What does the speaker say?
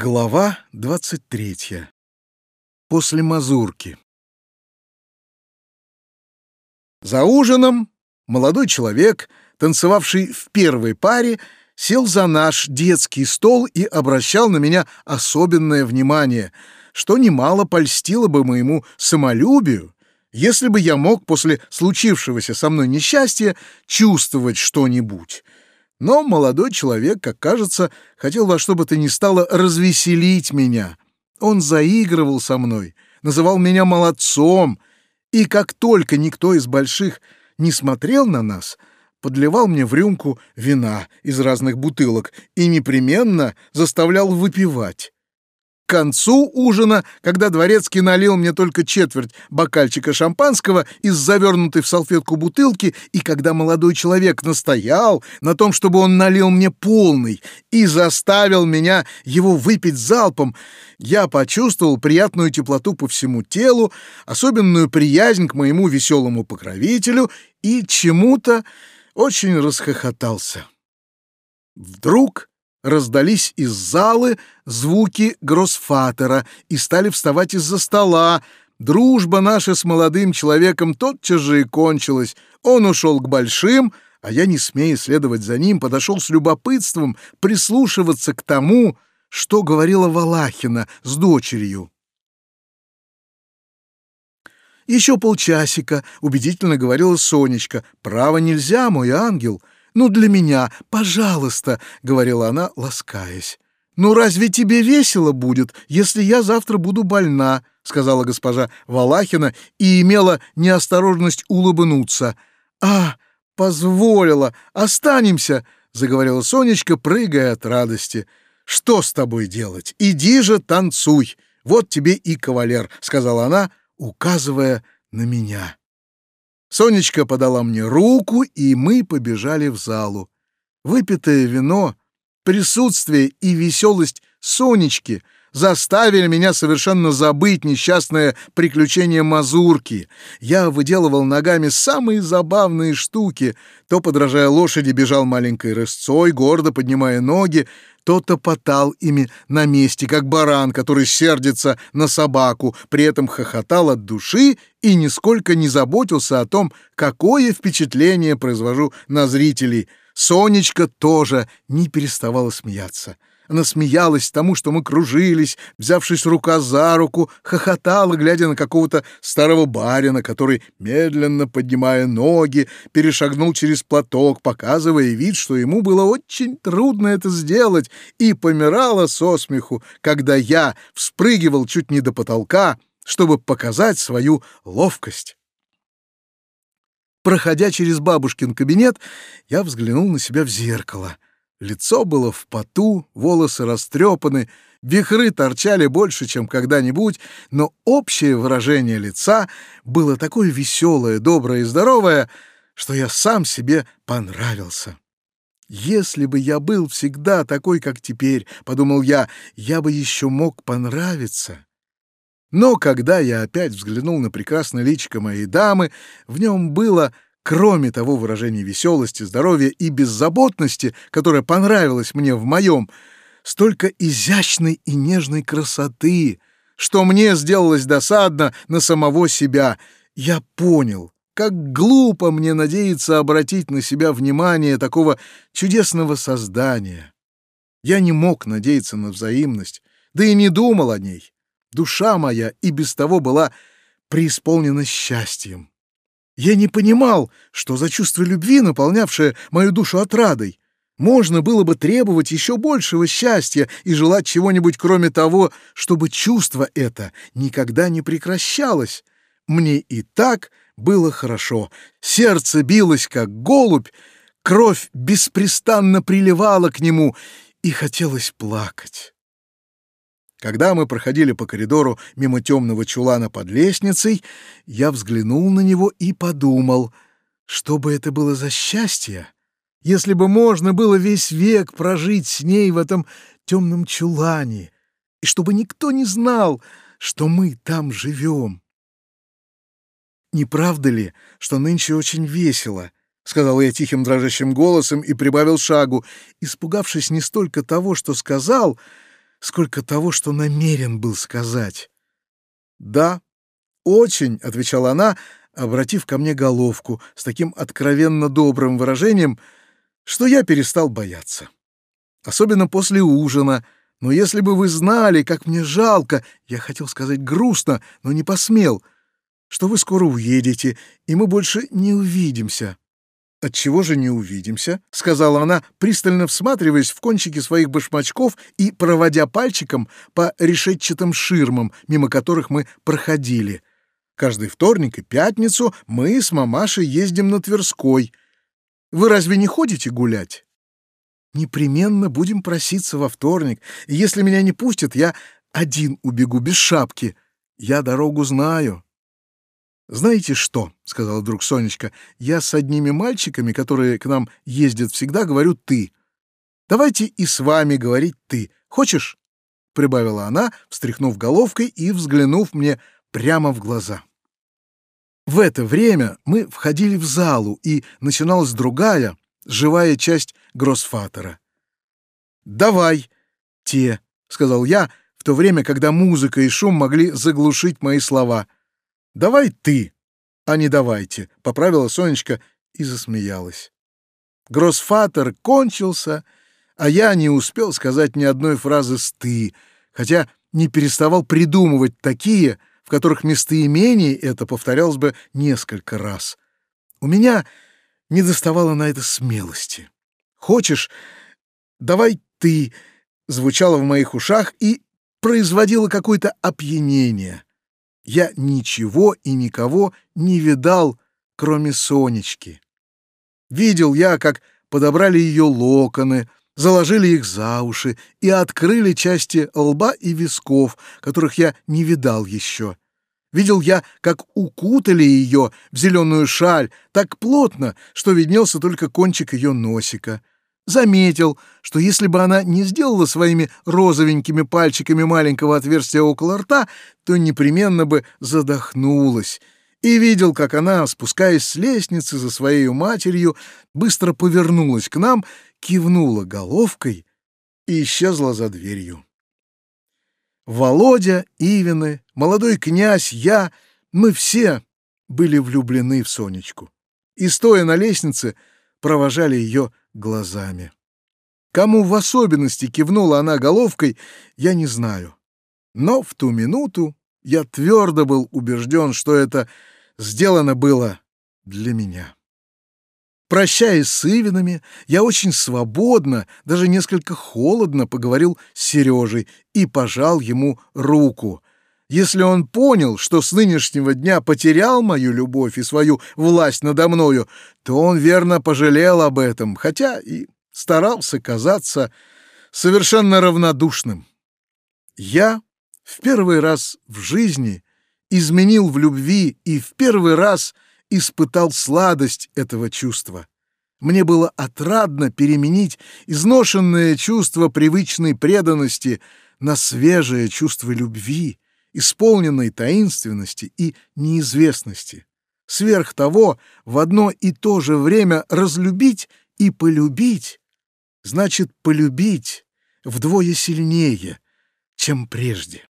Глава 23. После мазурки. За ужином молодой человек, танцевавший в первой паре, сел за наш детский стол и обращал на меня особенное внимание, что немало польстило бы моему самолюбию, если бы я мог после случившегося со мной несчастья чувствовать что-нибудь. Но молодой человек, как кажется, хотел во что бы то ни стало развеселить меня. Он заигрывал со мной, называл меня молодцом, и как только никто из больших не смотрел на нас, подливал мне в рюмку вина из разных бутылок и непременно заставлял выпивать. К концу ужина, когда дворецкий налил мне только четверть бокальчика шампанского из завернутой в салфетку бутылки, и когда молодой человек настоял на том, чтобы он налил мне полный и заставил меня его выпить залпом, я почувствовал приятную теплоту по всему телу, особенную приязнь к моему веселому покровителю и чему-то очень расхохотался. Вдруг раздались из залы звуки гроссфатера и стали вставать из-за стола. Дружба наша с молодым человеком тотчас же и кончилась. Он ушел к большим, а я, не смея следовать за ним, подошел с любопытством прислушиваться к тому, что говорила Валахина с дочерью. Еще полчасика убедительно говорила Сонечка. «Право нельзя, мой ангел!» «Ну, для меня, пожалуйста», — говорила она, ласкаясь. «Ну, разве тебе весело будет, если я завтра буду больна?» — сказала госпожа Валахина и имела неосторожность улыбнуться. «А, позволила, останемся», — заговорила Сонечка, прыгая от радости. «Что с тобой делать? Иди же танцуй. Вот тебе и кавалер», — сказала она, указывая на меня. Сонечка подала мне руку, и мы побежали в залу. Выпитое вино, присутствие и веселость Сонечки заставили меня совершенно забыть несчастное приключение мазурки. Я выделывал ногами самые забавные штуки. То, подражая лошади, бежал маленькой рысцой, гордо поднимая ноги, то топотал ими на месте, как баран, который сердится на собаку, при этом хохотал от души и нисколько не заботился о том, какое впечатление произвожу на зрителей. Сонечка тоже не переставала смеяться. Она смеялась тому, что мы кружились, взявшись рука за руку, хохотала, глядя на какого-то старого барина, который, медленно поднимая ноги, перешагнул через платок, показывая вид, что ему было очень трудно это сделать, и помирала со смеху, когда я вспрыгивал чуть не до потолка, чтобы показать свою ловкость. Проходя через бабушкин кабинет, я взглянул на себя в зеркало — Лицо было в поту, волосы растрепаны, вихры торчали больше, чем когда-нибудь, но общее выражение лица было такое веселое, доброе и здоровое, что я сам себе понравился. «Если бы я был всегда такой, как теперь, — подумал я, — я бы еще мог понравиться». Но когда я опять взглянул на прекрасное личико моей дамы, в нем было Кроме того выражения веселости, здоровья и беззаботности, которое понравилось мне в моем, столько изящной и нежной красоты, что мне сделалось досадно на самого себя. Я понял, как глупо мне надеяться обратить на себя внимание такого чудесного создания. Я не мог надеяться на взаимность, да и не думал о ней. Душа моя и без того была преисполнена счастьем. Я не понимал, что за чувство любви, наполнявшее мою душу отрадой. Можно было бы требовать еще большего счастья и желать чего-нибудь кроме того, чтобы чувство это никогда не прекращалось. Мне и так было хорошо. Сердце билось, как голубь, кровь беспрестанно приливала к нему, и хотелось плакать. Когда мы проходили по коридору мимо темного чулана под лестницей, я взглянул на него и подумал, что бы это было за счастье, если бы можно было весь век прожить с ней в этом темном чулане, и чтобы никто не знал, что мы там живем. «Не правда ли, что нынче очень весело?» — сказал я тихим дрожащим голосом и прибавил шагу, испугавшись не столько того, что сказал, — сколько того, что намерен был сказать. «Да, очень», — отвечала она, обратив ко мне головку с таким откровенно добрым выражением, что я перестал бояться. Особенно после ужина. Но если бы вы знали, как мне жалко, я хотел сказать грустно, но не посмел, что вы скоро уедете, и мы больше не увидимся. «Отчего же не увидимся?» — сказала она, пристально всматриваясь в кончики своих башмачков и проводя пальчиком по решетчатым ширмам, мимо которых мы проходили. Каждый вторник и пятницу мы с мамашей ездим на Тверской. Вы разве не ходите гулять? Непременно будем проситься во вторник, если меня не пустят, я один убегу без шапки. Я дорогу знаю. «Знаете что?» — сказала вдруг Сонечка. «Я с одними мальчиками, которые к нам ездят всегда, говорю «ты». Давайте и с вами говорить «ты». Хочешь?» — прибавила она, встряхнув головкой и взглянув мне прямо в глаза. В это время мы входили в залу, и начиналась другая, живая часть Гроссфатера. «Давай, те», — сказал я, в то время, когда музыка и шум могли заглушить мои слова — «Давай ты, а не давайте», — поправила Сонечка и засмеялась. Гроссфатер кончился, а я не успел сказать ни одной фразы с «ты», хотя не переставал придумывать такие, в которых местоимение это повторялось бы несколько раз. У меня не доставало на это смелости. «Хочешь, давай ты», звучало в моих ушах и производило какое-то опьянение я ничего и никого не видал, кроме Сонечки. Видел я, как подобрали ее локоны, заложили их за уши и открыли части лба и висков, которых я не видал еще. Видел я, как укутали ее в зеленую шаль так плотно, что виднелся только кончик ее носика заметил, что если бы она не сделала своими розовенькими пальчиками маленького отверстия около рта, то непременно бы задохнулась, и видел, как она, спускаясь с лестницы за своей матерью, быстро повернулась к нам, кивнула головкой и исчезла за дверью. Володя, Ивины, молодой князь, я, мы все были влюблены в Сонечку. И, стоя на лестнице, провожали ее глазами. Кому в особенности кивнула она головкой, я не знаю. Но в ту минуту я твердо был убежден, что это сделано было для меня. Прощаясь с Ивинами, я очень свободно, даже несколько холодно поговорил с Сережей и пожал ему руку. Если он понял, что с нынешнего дня потерял мою любовь и свою власть надо мною, то он верно пожалел об этом, хотя и старался казаться совершенно равнодушным. Я в первый раз в жизни изменил в любви и в первый раз испытал сладость этого чувства. Мне было отрадно переменить изношенное чувство привычной преданности на свежее чувство любви, исполненной таинственности и неизвестности. Сверх того, в одно и то же время разлюбить и полюбить значит полюбить вдвое сильнее, чем прежде.